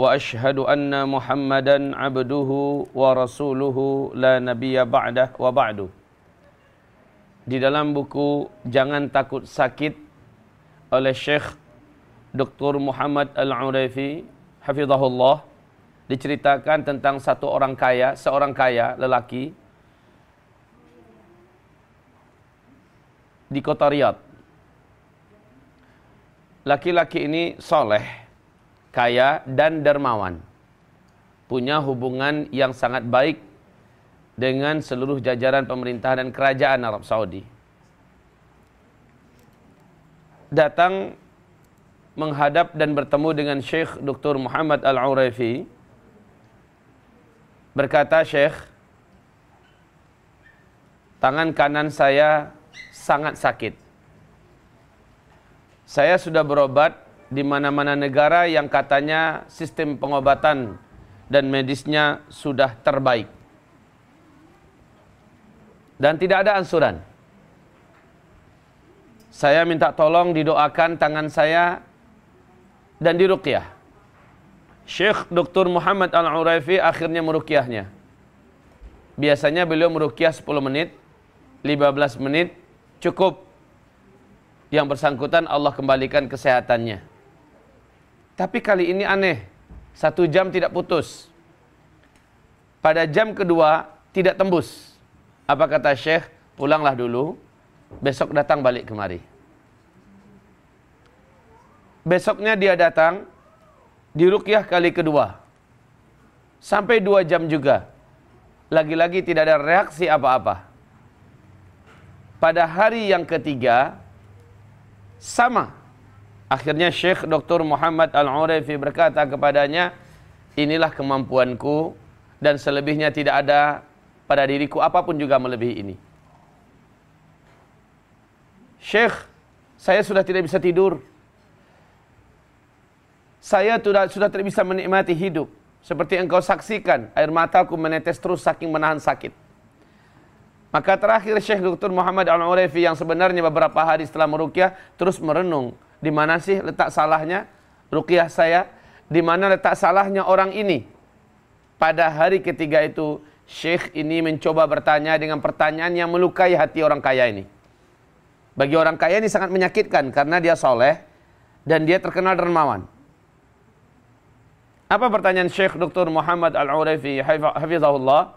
واشهد ان محمدا عبده ورسوله لا نبي بعده وبعد di dalam buku Jangan Takut Sakit oleh Syekh Dr. Muhammad Al-Uraifi hafizahullah diceritakan tentang satu orang kaya, seorang kaya lelaki di kota Riyadh. Laki-laki ini soleh, kaya dan dermawan. Punya hubungan yang sangat baik dengan seluruh jajaran pemerintahan dan kerajaan Arab Saudi. Datang menghadap dan bertemu dengan Syekh Dr. Muhammad Al-Uraifi. Berkata Syekh, tangan kanan saya sangat sakit. Saya sudah berobat di mana-mana negara yang katanya sistem pengobatan dan medisnya sudah terbaik. Dan tidak ada ansuran. Saya minta tolong didoakan tangan saya dan diruqyah. Syekh Dr. Muhammad Al-Uraifi akhirnya meruqyahnya. Biasanya beliau meruqyah 10 menit, 15 menit, cukup. Yang bersangkutan Allah kembalikan kesehatannya. Tapi kali ini aneh. Satu jam tidak putus. Pada jam kedua tidak tembus. Apa kata Syekh? Pulanglah dulu. Besok datang balik kemari. Besoknya dia datang. Di rukyah kali kedua. Sampai dua jam juga. Lagi-lagi tidak ada reaksi apa-apa. Pada hari yang ketiga. Sama. Akhirnya Syekh Dr. Muhammad Al-Urifi berkata kepadanya, inilah kemampuanku dan selebihnya tidak ada pada diriku apa pun juga melebihi ini. Syekh, saya sudah tidak bisa tidur. Saya sudah, sudah tidak bisa menikmati hidup. Seperti engkau saksikan, air mataku menetes terus saking menahan sakit. Maka terakhir Syekh Dr. Muhammad Al-Urifi yang sebenarnya beberapa hari setelah merukyah terus merenung di mana sih letak salahnya ruqyah saya? Di mana letak salahnya orang ini? Pada hari ketiga itu, Syekh ini mencoba bertanya dengan pertanyaan yang melukai hati orang kaya ini. Bagi orang kaya ini sangat menyakitkan karena dia soleh dan dia terkenal dermawan. Apa pertanyaan Syekh Dr. Muhammad Al-Urifi hafizahullah?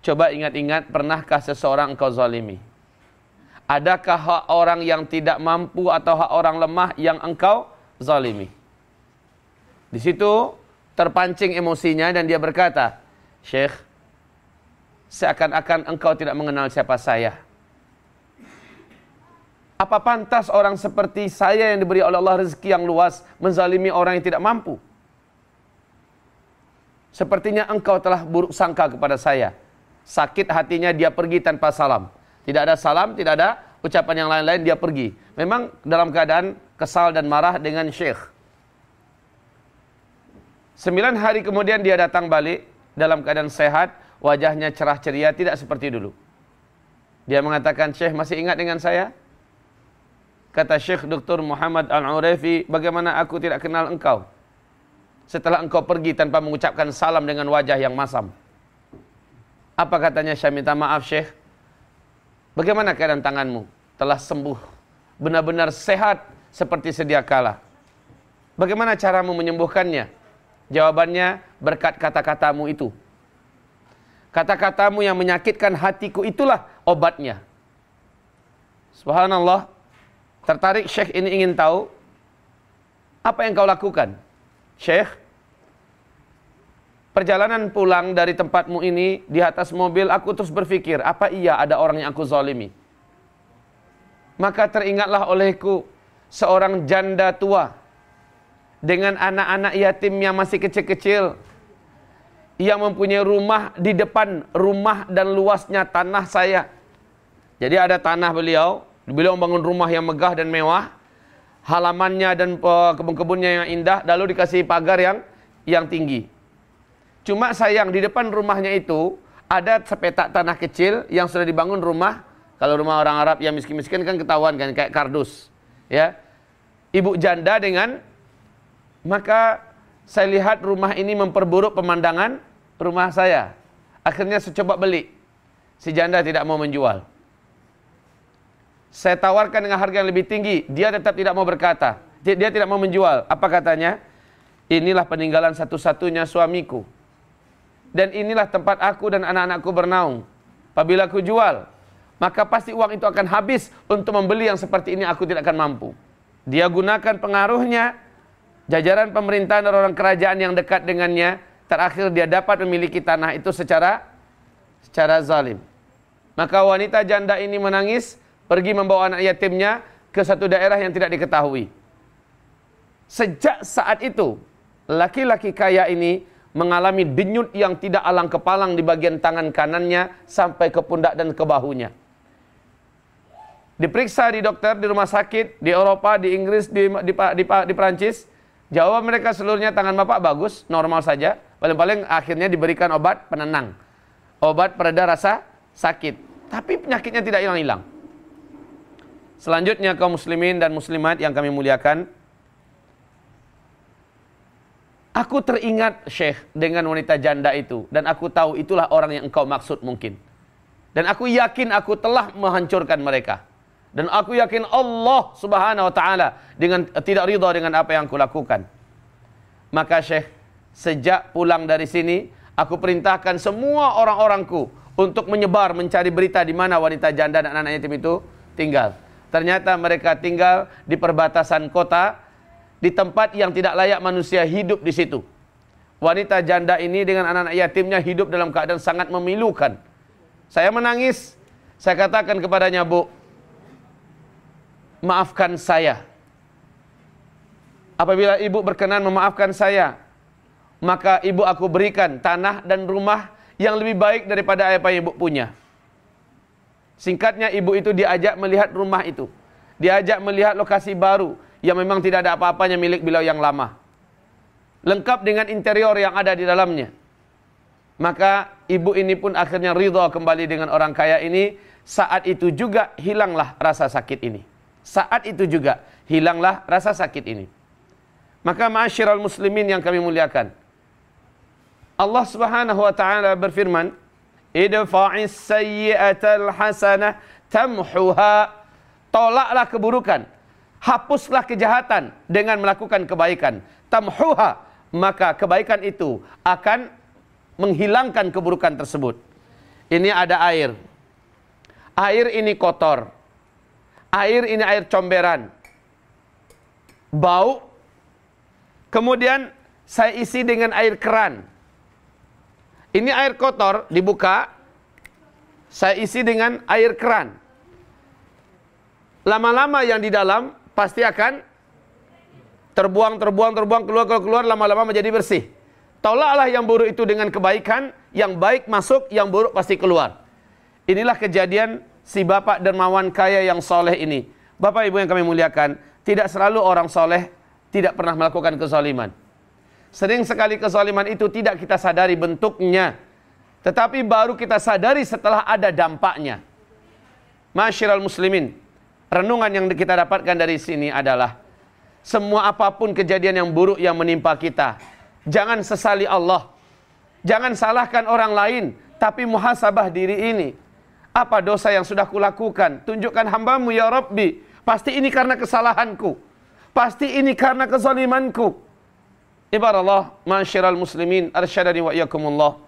Coba ingat-ingat, pernahkah seseorang engkau zalimi? Adakah hak orang yang tidak mampu atau hak orang lemah yang engkau zalimi? Di situ terpancing emosinya dan dia berkata, Syekh, seakan-akan engkau tidak mengenal siapa saya. Apa pantas orang seperti saya yang diberi oleh Allah rezeki yang luas menzalimi orang yang tidak mampu? Sepertinya engkau telah buruk sangka kepada saya. Sakit hatinya dia pergi tanpa salam. Tidak ada salam, tidak ada ucapan yang lain-lain, dia pergi. Memang dalam keadaan kesal dan marah dengan syekh. Sembilan hari kemudian dia datang balik dalam keadaan sehat, wajahnya cerah ceria, tidak seperti dulu. Dia mengatakan, Syekh masih ingat dengan saya? Kata Syekh Dr. Muhammad Al-Urifi, bagaimana aku tidak kenal engkau? Setelah engkau pergi tanpa mengucapkan salam dengan wajah yang masam. Apa katanya, saya minta maaf Syekh. Bagaimana keadaan tanganmu? Telah sembuh. Benar-benar sehat seperti sedia kala. Bagaimana caramu menyembuhkannya? Jawabannya berkat kata-katamu itu. Kata-katamu yang menyakitkan hatiku itulah obatnya. Subhanallah. Tertarik Syekh ini ingin tahu apa yang kau lakukan? Syekh, perjalanan pulang dari tempatmu ini di atas mobil aku terus berpikir apa iya ada orang yang aku zalimi? Maka teringatlah olehku seorang janda tua dengan anak-anak yatim yang masih kecil-kecil. Yang mempunyai rumah di depan rumah dan luasnya tanah saya. Jadi ada tanah beliau, beliau membangun rumah yang megah dan mewah, halamannya dan uh, kebun-kebunnya yang indah, lalu dikasih pagar yang yang tinggi. Cuma sayang di depan rumahnya itu ada sepetak tanah kecil yang sudah dibangun rumah. Kalau rumah orang Arab yang miskin-miskin kan ketahuan kan kayak kardus, ya. Ibu janda dengan maka saya lihat rumah ini memperburuk pemandangan rumah saya. Akhirnya saya coba beli. Si janda tidak mau menjual. Saya tawarkan dengan harga yang lebih tinggi. Dia tetap tidak mau berkata. Dia tidak mau menjual. Apa katanya? Inilah peninggalan satu-satunya suamiku. Dan inilah tempat aku dan anak-anakku bernaung. Apabila aku jual, maka pasti uang itu akan habis untuk membeli yang seperti ini aku tidak akan mampu. Dia gunakan pengaruhnya, jajaran pemerintahan dan orang kerajaan yang dekat dengannya terakhir dia dapat memiliki tanah itu secara secara zalim. Maka wanita janda ini menangis, pergi membawa anak yatimnya ke satu daerah yang tidak diketahui. Sejak saat itu, laki-laki kaya ini mengalami denyut yang tidak alang kepalang di bagian tangan kanannya sampai ke pundak dan ke bahunya. Diperiksa di dokter di rumah sakit di Eropa, di Inggris, di di, di, di Perancis, jawab mereka seluruhnya tangan bapak bagus, normal saja. Paling-paling akhirnya diberikan obat penenang. Obat pereda rasa sakit. Tapi penyakitnya tidak hilang-hilang. Selanjutnya kaum muslimin dan muslimat yang kami muliakan. Aku teringat Syekh dengan wanita janda itu. Dan aku tahu itulah orang yang engkau maksud mungkin. Dan aku yakin aku telah menghancurkan mereka. Dan aku yakin Allah subhanahu wa ta'ala dengan tidak ridha dengan apa yang aku lakukan. Maka Syekh Sejak pulang dari sini, aku perintahkan semua orang-orangku untuk menyebar mencari berita di mana wanita janda dan anak yatim itu tinggal. Ternyata mereka tinggal di perbatasan kota, di tempat yang tidak layak manusia hidup di situ. Wanita janda ini dengan anak-anak yatimnya hidup dalam keadaan sangat memilukan. Saya menangis. Saya katakan kepadanya, Bu, maafkan saya. Apabila ibu berkenan memaafkan saya, maka ibu aku berikan tanah dan rumah yang lebih baik daripada apa yang ibu punya. Singkatnya ibu itu diajak melihat rumah itu. Diajak melihat lokasi baru yang memang tidak ada apa-apanya milik beliau yang lama. Lengkap dengan interior yang ada di dalamnya. Maka ibu ini pun akhirnya ridha kembali dengan orang kaya ini. Saat itu juga hilanglah rasa sakit ini. Saat itu juga hilanglah rasa sakit ini. Maka ma'asyiral muslimin yang kami muliakan. Allah Subhanahu wa taala berfirman, "Idfa'is sayyi'atal hasanah tamhuha." Tolaklah keburukan, hapuslah kejahatan dengan melakukan kebaikan. Tamhuha, maka kebaikan itu akan menghilangkan keburukan tersebut. Ini ada air. Air ini kotor. Air ini air comberan. Bau. Kemudian saya isi dengan air keran. Ini air kotor dibuka, saya isi dengan air keran. Lama-lama yang di dalam pasti akan terbuang, terbuang, terbuang, keluar, keluar, keluar, lama-lama menjadi bersih. Tolaklah yang buruk itu dengan kebaikan, yang baik masuk, yang buruk pasti keluar. Inilah kejadian si bapak dermawan kaya yang soleh ini. Bapak ibu yang kami muliakan, tidak selalu orang soleh tidak pernah melakukan kezaliman. Sering sekali kezaliman itu tidak kita sadari bentuknya. Tetapi baru kita sadari setelah ada dampaknya. Masyiral muslimin. Renungan yang kita dapatkan dari sini adalah. Semua apa pun kejadian yang buruk yang menimpa kita. Jangan sesali Allah. Jangan salahkan orang lain. Tapi muhasabah diri ini. Apa dosa yang sudah kulakukan? Tunjukkan hambamu ya Rabbi. Pasti ini karena kesalahanku. Pasti ini karena kezalimanku. Ibarallah, masyiral muslimin, arsyadani wa iyakumullah.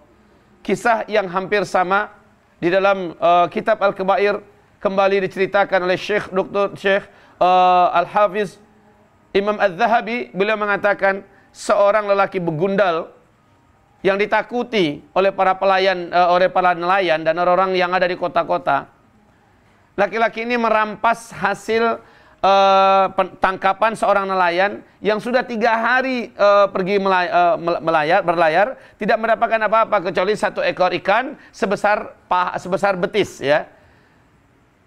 Kisah yang hampir sama di dalam uh, kitab Al-Kebair kembali diceritakan oleh Syekh Dr. Syekh uh, Al-Hafiz Imam Az-Zahabi beliau mengatakan seorang lelaki begundal yang ditakuti oleh para pelayan uh, oleh para nelayan dan orang-orang yang ada di kota-kota. Laki-laki ini merampas hasil uh, tangkapan seorang nelayan yang sudah tiga hari uh, pergi melay uh, melayar, berlayar, tidak mendapatkan apa-apa kecuali satu ekor ikan sebesar sebesar betis ya.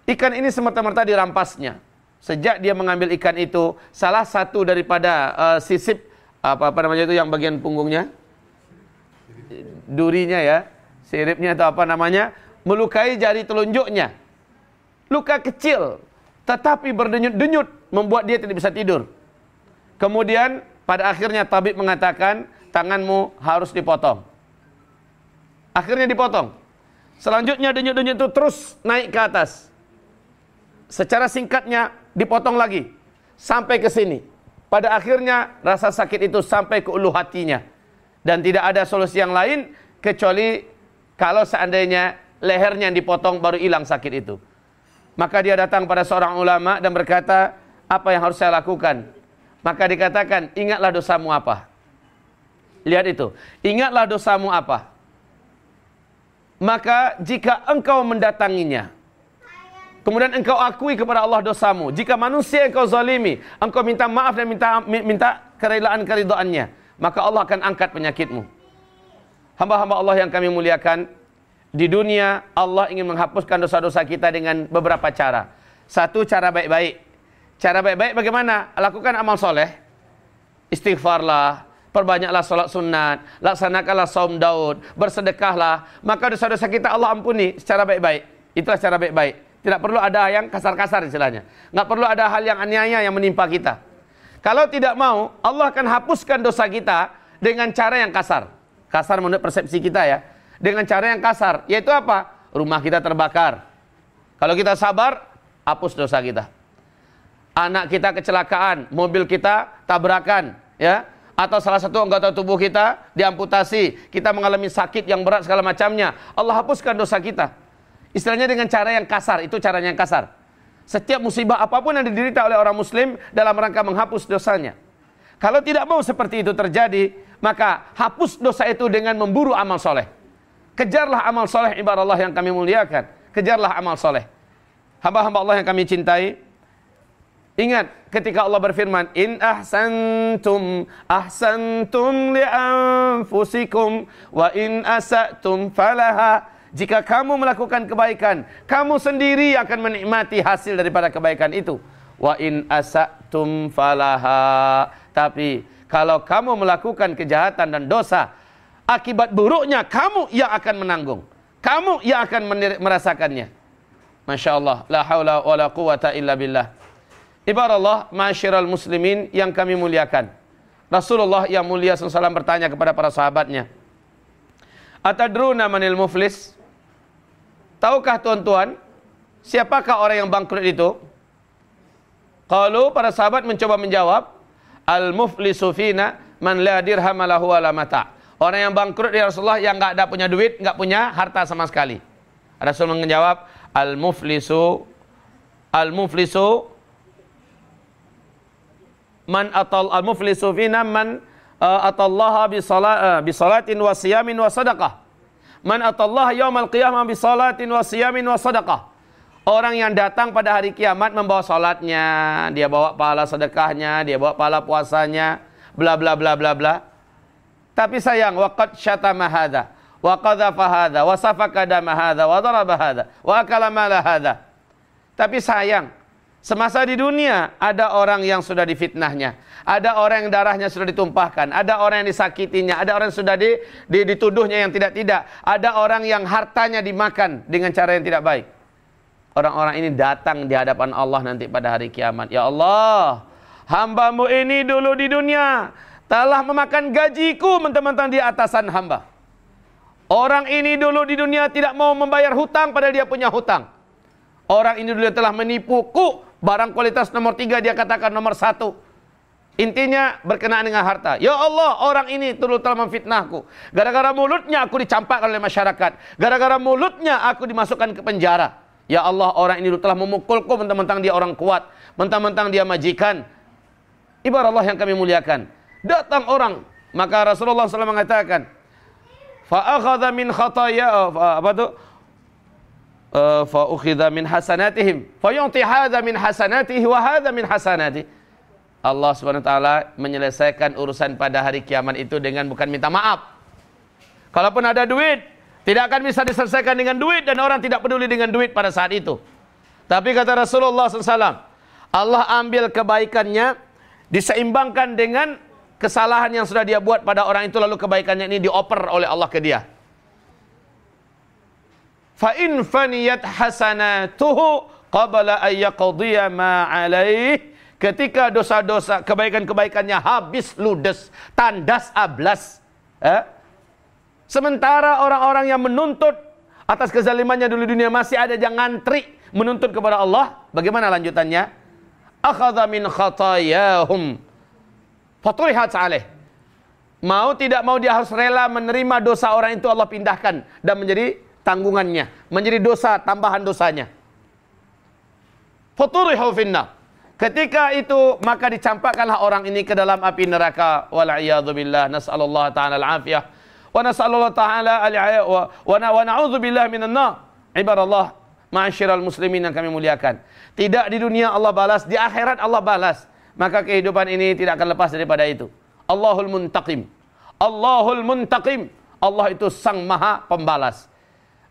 Ikan ini semerta-merta dirampasnya. Sejak dia mengambil ikan itu, salah satu daripada uh, sisip apa apa namanya itu yang bagian punggungnya, durinya ya, siripnya atau apa namanya, melukai jari telunjuknya. Luka kecil, tetapi berdenyut-denyut membuat dia tidak bisa tidur. Kemudian pada akhirnya tabib mengatakan tanganmu harus dipotong. Akhirnya dipotong. Selanjutnya denyut-denyut itu terus naik ke atas. Secara singkatnya dipotong lagi sampai ke sini. Pada akhirnya rasa sakit itu sampai ke ulu hatinya dan tidak ada solusi yang lain kecuali kalau seandainya lehernya yang dipotong baru hilang sakit itu. Maka dia datang pada seorang ulama dan berkata, apa yang harus saya lakukan? Maka dikatakan, ingatlah dosamu apa? Lihat itu. Ingatlah dosamu apa? Maka jika engkau mendatanginya, kemudian engkau akui kepada Allah dosamu, jika manusia engkau zalimi, engkau minta maaf dan minta minta kerelaan keridoannya, maka Allah akan angkat penyakitmu. Hamba-hamba Allah yang kami muliakan, di dunia Allah ingin menghapuskan dosa-dosa kita dengan beberapa cara. Satu cara baik-baik. Cara baik-baik bagaimana? Lakukan amal soleh. Istighfarlah. Perbanyaklah sholat sunat. Laksanakanlah saum daud. Bersedekahlah. Maka dosa-dosa kita Allah ampuni secara baik-baik. Itulah cara baik-baik. Tidak perlu ada yang kasar-kasar istilahnya. Nggak perlu ada hal yang aniaya yang menimpa kita. Kalau tidak mau, Allah akan hapuskan dosa kita dengan cara yang kasar. Kasar menurut persepsi kita ya dengan cara yang kasar, yaitu apa? Rumah kita terbakar. Kalau kita sabar, hapus dosa kita. Anak kita kecelakaan, mobil kita tabrakan, ya, atau salah satu anggota tubuh kita diamputasi, kita mengalami sakit yang berat segala macamnya. Allah hapuskan dosa kita. Istilahnya dengan cara yang kasar, itu caranya yang kasar. Setiap musibah apa pun yang diderita oleh orang muslim dalam rangka menghapus dosanya. Kalau tidak mau seperti itu terjadi, maka hapus dosa itu dengan memburu amal soleh. Kejarlah amal soleh ibarat Allah yang kami muliakan. Kejarlah amal soleh. Hamba-hamba Allah yang kami cintai. Ingat ketika Allah berfirman, In ahsantum ahsantum li anfusikum wa in asatum falaha. Jika kamu melakukan kebaikan, kamu sendiri akan menikmati hasil daripada kebaikan itu. Wa in asatum falaha. Tapi kalau kamu melakukan kejahatan dan dosa, akibat buruknya kamu yang akan menanggung. Kamu yang akan merasakannya. Masya Allah. La hawla wa la quwata illa billah. Ibarat masyiral muslimin yang kami muliakan. Rasulullah yang mulia SAW bertanya kepada para sahabatnya. Atadruna manil muflis? Tahukah tuan-tuan, siapakah orang yang bangkrut itu? Kalau para sahabat mencoba menjawab, Al-muflisu fina man la dirham lahu ala mata'. Orang yang bangkrut di Rasulullah yang nggak ada punya duit, nggak punya harta sama sekali. Rasul menjawab, al muflisu al muflisu man atal al muflisu fina man uh, atallaha bi salat uh, bi salatin wa siyamin wa sadaqah. Man atallaha yaumal qiyamah bi salatin wa siyamin wa sadaqah. Orang yang datang pada hari kiamat membawa salatnya, dia bawa pahala sedekahnya, dia bawa pahala puasanya, bla bla bla bla bla. Tapi sayang, waqad syatama hadha, wa qadhafa hadha, wa safaka dama hadha, wa daraba hadha, wa akala mala hadha. Tapi sayang, semasa di dunia ada orang yang sudah difitnahnya, ada orang yang darahnya sudah ditumpahkan, ada orang yang disakitinya, ada orang yang sudah di, di, dituduhnya yang tidak-tidak, ada orang yang hartanya dimakan dengan cara yang tidak baik. Orang-orang ini datang di hadapan Allah nanti pada hari kiamat. Ya Allah, hambamu ini dulu di dunia telah memakan gajiku mentang-mentang dia atasan hamba. Orang ini dulu di dunia tidak mau membayar hutang pada dia punya hutang. Orang ini dulu telah menipuku. Barang kualitas nomor tiga dia katakan nomor satu. Intinya berkenaan dengan harta. Ya Allah, orang ini dulu telah memfitnahku. Gara-gara mulutnya aku dicampakkan oleh masyarakat. Gara-gara mulutnya aku dimasukkan ke penjara. Ya Allah, orang ini telah memukulku mentang-mentang dia orang kuat. Mentang-mentang dia majikan. Ibarat Allah yang kami muliakan. Datang orang, maka Rasulullah SAW mengatakan, "Fa akhadha min khataya apa tu? Uh, fa ukhidha min hasanatihim fa yu'ti hadha min hasanatihi wa hadha min hasanati Allah Subhanahu wa taala menyelesaikan urusan pada hari kiamat itu dengan bukan minta maaf. Kalaupun ada duit, tidak akan bisa diselesaikan dengan duit dan orang tidak peduli dengan duit pada saat itu. Tapi kata Rasulullah SAW, Allah ambil kebaikannya diseimbangkan dengan kesalahan yang sudah dia buat pada orang itu lalu kebaikannya ini dioper oleh Allah ke dia. Fa in faniyat hasanatuhu qabla an yaqdiya ma alaih ketika dosa-dosa kebaikan-kebaikannya habis ludes, tandas ablas, eh? sementara orang-orang yang menuntut atas kezalimannya dulu dunia masih ada yang ngantri menuntut kepada Allah, bagaimana lanjutannya? Akhadha min khatayahum faturihat alaih. Mau tidak mau dia harus rela menerima dosa orang itu Allah pindahkan dan menjadi tanggungannya, menjadi dosa tambahan dosanya. Faturihu finna. Ketika itu maka dicampakkanlah orang ini ke dalam api neraka. Wal billah. Nas'alullah ta'ala al-afiyah. Wa nas'alullah ta'ala al wa, wa na'udzu billah minan nar. Ibarallah, ma'asyiral muslimin yang kami muliakan. Tidak di dunia Allah balas, di akhirat Allah balas. Maka kehidupan ini tidak akan lepas daripada itu. Allahul muntaqim. Allahul muntaqim. Allah itu sang maha pembalas.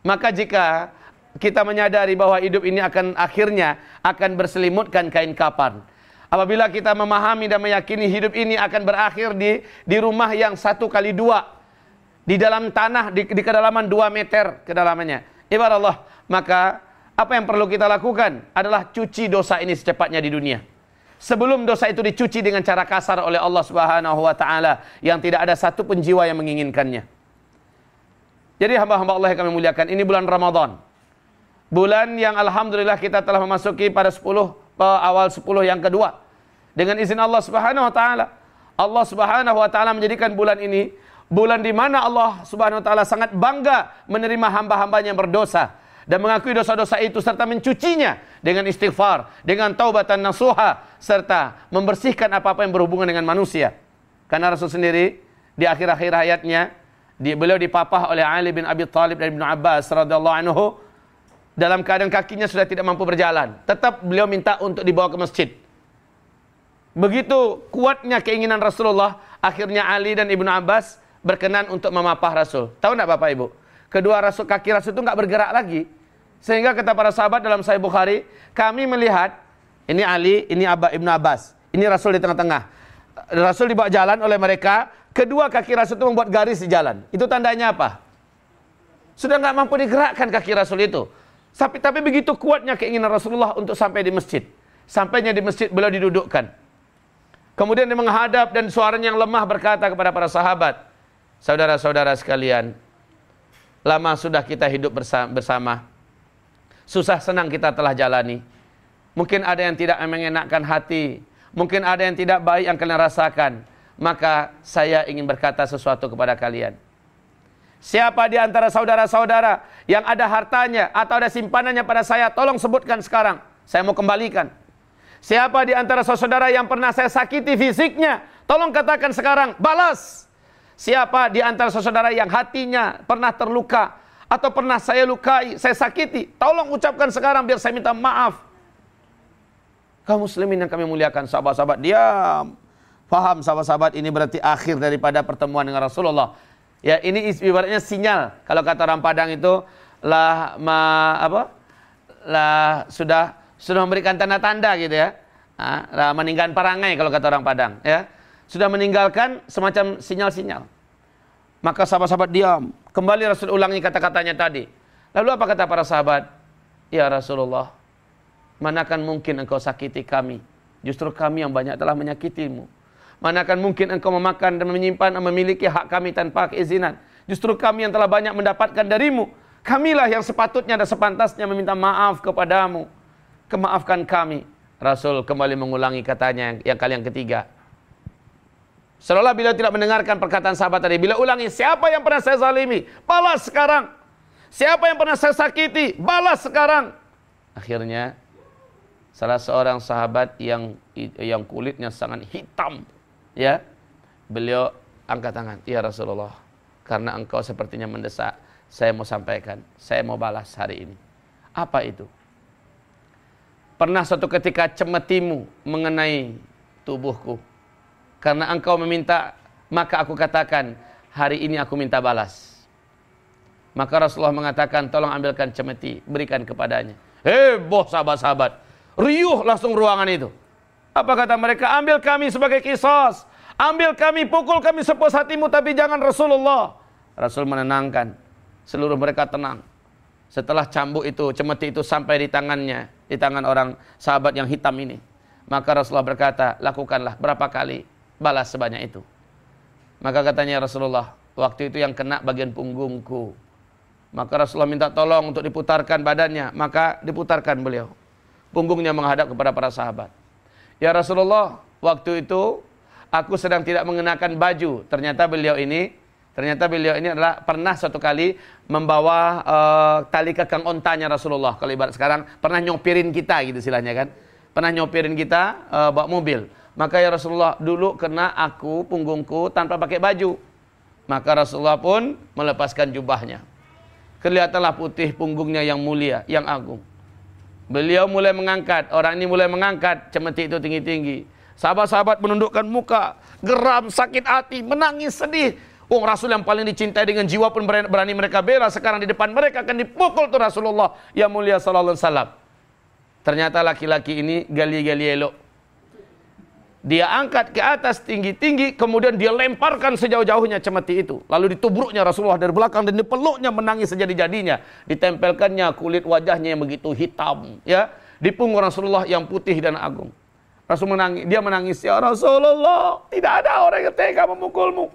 Maka jika kita menyadari bahwa hidup ini akan akhirnya akan berselimutkan kain kapan. Apabila kita memahami dan meyakini hidup ini akan berakhir di di rumah yang satu kali dua. Di dalam tanah, di, di kedalaman dua meter kedalamannya. Ibarat Allah, maka apa yang perlu kita lakukan adalah cuci dosa ini secepatnya di dunia. Sebelum dosa itu dicuci dengan cara kasar oleh Allah Subhanahu wa taala yang tidak ada satu pun jiwa yang menginginkannya. Jadi hamba-hamba Allah yang kami muliakan, ini bulan Ramadan. Bulan yang alhamdulillah kita telah memasuki pada 10 awal 10 yang kedua. Dengan izin Allah Subhanahu wa taala. Allah Subhanahu wa taala menjadikan bulan ini bulan di mana Allah Subhanahu wa taala sangat bangga menerima hamba-hambanya yang berdosa dan mengakui dosa-dosa itu serta mencucinya dengan istighfar, dengan taubatan nasuha serta membersihkan apa-apa yang berhubungan dengan manusia. Karena Rasul sendiri di akhir-akhir hayatnya di, beliau dipapah oleh Ali bin Abi Thalib dan Ibn Abbas radhiyallahu anhu dalam keadaan kakinya sudah tidak mampu berjalan. Tetap beliau minta untuk dibawa ke masjid. Begitu kuatnya keinginan Rasulullah, akhirnya Ali dan Ibnu Abbas berkenan untuk memapah Rasul. Tahu enggak Bapak Ibu? Kedua rasul kaki Rasul itu enggak bergerak lagi. Sehingga kata para sahabat dalam Sahih Bukhari, kami melihat ini Ali, ini Abba Ibnu Abbas. Ini Rasul di tengah-tengah. Rasul dibawa jalan oleh mereka, Kedua kaki Rasul itu membuat garis di jalan. Itu tandanya apa? Sudah nggak mampu digerakkan kaki Rasul itu. Tapi, tapi begitu kuatnya keinginan Rasulullah untuk sampai di masjid. Sampainya di masjid beliau didudukkan. Kemudian dia menghadap dan suaranya yang lemah berkata kepada para sahabat. Saudara-saudara sekalian. Lama sudah kita hidup bersama. Susah senang kita telah jalani. Mungkin ada yang tidak mengenakkan hati. Mungkin ada yang tidak baik yang kalian rasakan maka saya ingin berkata sesuatu kepada kalian. Siapa di antara saudara-saudara yang ada hartanya atau ada simpanannya pada saya, tolong sebutkan sekarang. Saya mau kembalikan. Siapa di antara saudara yang pernah saya sakiti fisiknya, tolong katakan sekarang, balas. Siapa di antara saudara yang hatinya pernah terluka atau pernah saya lukai, saya sakiti, tolong ucapkan sekarang biar saya minta maaf. Kaum muslimin yang kami muliakan, sahabat-sahabat, diam. Faham sahabat-sahabat ini berarti akhir daripada pertemuan dengan Rasulullah. Ya ini ibaratnya sinyal. Kalau kata orang Padang itu lah ma, apa? Lah sudah sudah memberikan tanda-tanda gitu ya. Nah, meninggalkan parangai kalau kata orang Padang ya. Sudah meninggalkan semacam sinyal-sinyal. Maka sahabat-sahabat diam. Kembali Rasul ulangi kata-katanya tadi. Lalu apa kata para sahabat? Ya Rasulullah, manakan mungkin engkau sakiti kami? Justru kami yang banyak telah menyakitimu. Manakan mungkin engkau memakan dan menyimpan dan memiliki hak kami tanpa keizinan. Justru kami yang telah banyak mendapatkan darimu. Kamilah yang sepatutnya dan sepantasnya meminta maaf kepadamu. Kemaafkan kami. Rasul kembali mengulangi katanya yang, yang kali yang ketiga. Seolah bila tidak mendengarkan perkataan sahabat tadi. Bila ulangi, siapa yang pernah saya zalimi? Balas sekarang. Siapa yang pernah saya sakiti? Balas sekarang. Akhirnya, salah seorang sahabat yang yang kulitnya sangat hitam ya beliau angkat tangan ya Rasulullah karena engkau sepertinya mendesak saya mau sampaikan saya mau balas hari ini Apa itu? Pernah suatu ketika cemetimu mengenai tubuhku. Karena engkau meminta, maka aku katakan, hari ini aku minta balas. Maka Rasulullah mengatakan, tolong ambilkan cemeti, berikan kepadanya. Heboh sahabat-sahabat. Riuh langsung ruangan itu. Apa kata mereka? Ambil kami sebagai kisos. Ambil kami, pukul kami sepuas hatimu, tapi jangan Rasulullah. Rasul menenangkan. Seluruh mereka tenang. Setelah cambuk itu, cemeti itu sampai di tangannya, di tangan orang sahabat yang hitam ini. Maka Rasulullah berkata, lakukanlah berapa kali balas sebanyak itu. Maka katanya Rasulullah, waktu itu yang kena bagian punggungku. Maka Rasulullah minta tolong untuk diputarkan badannya. Maka diputarkan beliau. Punggungnya menghadap kepada para sahabat. Ya Rasulullah, waktu itu aku sedang tidak mengenakan baju. Ternyata beliau ini, ternyata beliau ini adalah pernah suatu kali membawa uh, tali kekang ontanya Rasulullah. Kalau ibarat sekarang pernah nyopirin kita gitu silahnya kan. Pernah nyopirin kita uh, bawa mobil. Maka ya Rasulullah dulu kena aku punggungku tanpa pakai baju. Maka Rasulullah pun melepaskan jubahnya. Kelihatanlah putih punggungnya yang mulia, yang agung. Beliau mulai mengangkat, orang ini mulai mengangkat cemeti itu tinggi-tinggi. Sahabat-sahabat menundukkan muka, geram, sakit hati, menangis, sedih. Oh Rasul yang paling dicintai dengan jiwa pun berani mereka bela. Sekarang di depan mereka akan dipukul tuh Rasulullah yang mulia sallallahu alaihi wasallam. Ternyata laki-laki ini gali-gali elok. Dia angkat ke atas tinggi-tinggi, kemudian dia lemparkan sejauh-jauhnya cemeti itu. Lalu ditubruknya Rasulullah dari belakang dan dipeluknya menangis sejadi-jadinya. Ditempelkannya kulit wajahnya yang begitu hitam. ya Di punggung Rasulullah yang putih dan agung. Rasul menangis, dia menangis, ya Rasulullah, tidak ada orang yang tega memukulmu.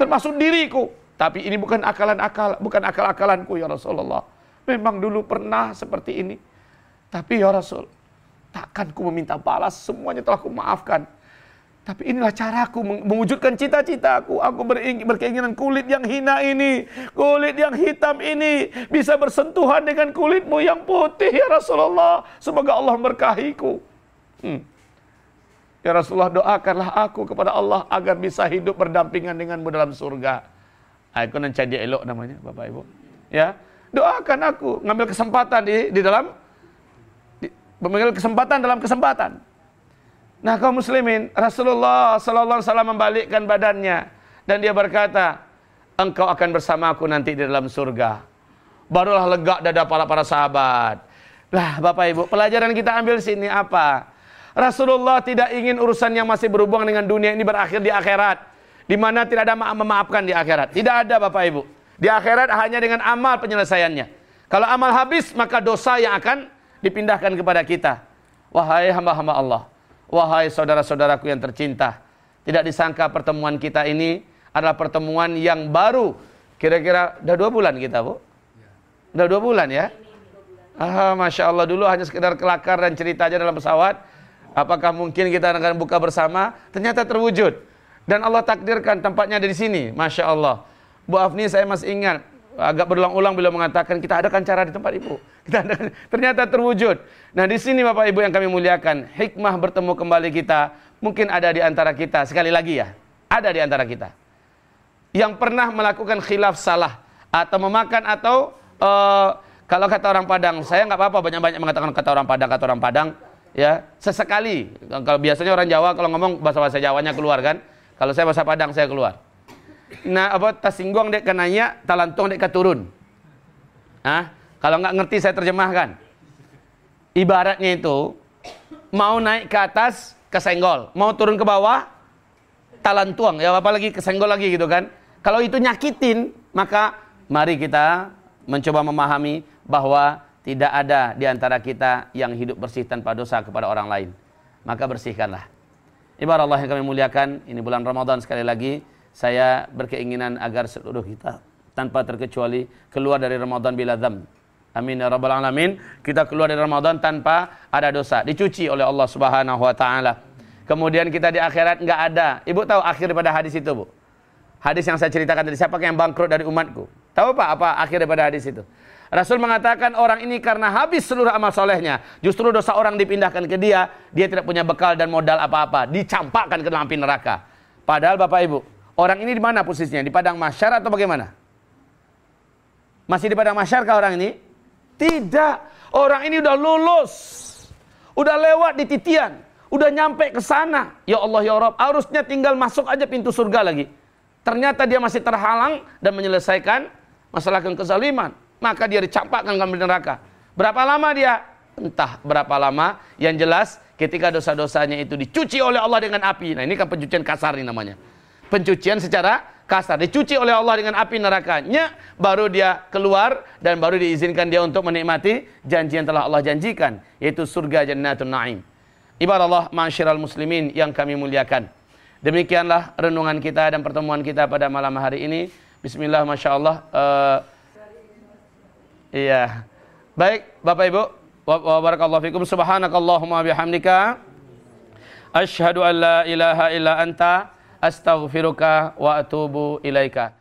Termasuk diriku. Tapi ini bukan akalan-akal, bukan akal-akalanku ya Rasulullah. Memang dulu pernah seperti ini. Tapi ya Rasul, takkan ku meminta balas, semuanya telah ku maafkan. Tapi inilah caraku mewujudkan cita-citaku. Aku berkeinginan kulit yang hina ini, kulit yang hitam ini bisa bersentuhan dengan kulitmu yang putih ya Rasulullah. Semoga Allah berkahiku. Hmm. Ya Rasulullah doakanlah aku kepada Allah agar bisa hidup berdampingan denganmu dalam surga. Aku nanti jadi elok namanya Bapak Ibu. Ya, doakan aku ngambil kesempatan di di dalam di, mengambil kesempatan dalam kesempatan. Nah kaum muslimin, Rasulullah sallallahu alaihi wasallam membalikkan badannya dan dia berkata, "Engkau akan bersamaku nanti di dalam surga." Barulah lega dada para para sahabat. Lah, Bapak Ibu, pelajaran kita ambil sini apa? Rasulullah tidak ingin urusan yang masih berhubungan dengan dunia ini berakhir di akhirat. Di mana tidak ada maaf memaafkan di akhirat. Tidak ada Bapak Ibu. Di akhirat hanya dengan amal penyelesaiannya. Kalau amal habis, maka dosa yang akan dipindahkan kepada kita. Wahai hamba-hamba Allah. Wahai saudara-saudaraku yang tercinta, tidak disangka pertemuan kita ini adalah pertemuan yang baru. Kira-kira udah dua bulan kita, Bu? Udah dua bulan ya? Ah, Masya Allah dulu hanya sekedar kelakar dan cerita aja dalam pesawat. Apakah mungkin kita akan buka bersama? Ternyata terwujud. Dan Allah takdirkan tempatnya di sini. Masya Allah. Bu Afni saya masih ingat agak berulang-ulang beliau mengatakan kita adakan cara di tempat ibu. Kita adakan, ternyata terwujud. Nah di sini Bapak Ibu yang kami muliakan, hikmah bertemu kembali kita mungkin ada di antara kita sekali lagi ya, ada di antara kita yang pernah melakukan khilaf salah atau memakan atau uh, kalau kata orang Padang, saya nggak apa-apa banyak-banyak mengatakan kata orang Padang, kata orang Padang, ya sesekali. Kalau biasanya orang Jawa kalau ngomong bahasa-bahasa Jawanya keluar kan, kalau saya bahasa Padang saya keluar. Nah, apa tasinggung dek kenanya, talantung dek keturun. Ah, kalau nggak ngerti saya terjemahkan. Ibaratnya itu mau naik ke atas kesenggol, mau turun ke bawah talantuang ya apalagi kesenggol lagi gitu kan. Kalau itu nyakitin, maka mari kita mencoba memahami bahwa tidak ada di antara kita yang hidup bersih tanpa dosa kepada orang lain. Maka bersihkanlah. Ibarat Allah yang kami muliakan, ini bulan Ramadan sekali lagi saya berkeinginan agar seluruh kita tanpa terkecuali keluar dari Ramadan bila dzam. Amin ya rabbal alamin. Kita keluar dari Ramadan tanpa ada dosa, dicuci oleh Allah Subhanahu wa taala. Kemudian kita di akhirat enggak ada. Ibu tahu akhir daripada hadis itu, Bu? Hadis yang saya ceritakan tadi, siapa yang bangkrut dari umatku? Tahu Pak apa akhir daripada hadis itu? Rasul mengatakan orang ini karena habis seluruh amal solehnya, justru dosa orang dipindahkan ke dia, dia tidak punya bekal dan modal apa-apa, dicampakkan ke dalam api neraka. Padahal Bapak Ibu, Orang ini di mana posisinya? Di padang masyar atau bagaimana? Masih di padang masyar kah orang ini? Tidak. Orang ini udah lulus. Udah lewat di titian. Udah nyampe ke sana. Ya Allah ya Rabb, harusnya tinggal masuk aja pintu surga lagi. Ternyata dia masih terhalang dan menyelesaikan masalah kezaliman. Maka dia dicampakkan ke neraka. Berapa lama dia? Entah berapa lama. Yang jelas ketika dosa-dosanya itu dicuci oleh Allah dengan api. Nah ini kan pencucian kasar ini namanya. Pencucian secara kasar. Dicuci oleh Allah dengan api nerakanya. Baru dia keluar dan baru diizinkan dia untuk menikmati janji yang telah Allah janjikan. Yaitu surga jannatun na'im. Ibarat Allah ma'asyiral muslimin yang kami muliakan. Demikianlah renungan kita dan pertemuan kita pada malam hari ini. Bismillah, Masya Allah. Uh, iya. Baik, Bapak Ibu. Wa barakallahu fikum. Subhanakallahumma bihamdika. Ashhadu an la ilaha illa anta astaghfiruka wa atubu ilaika.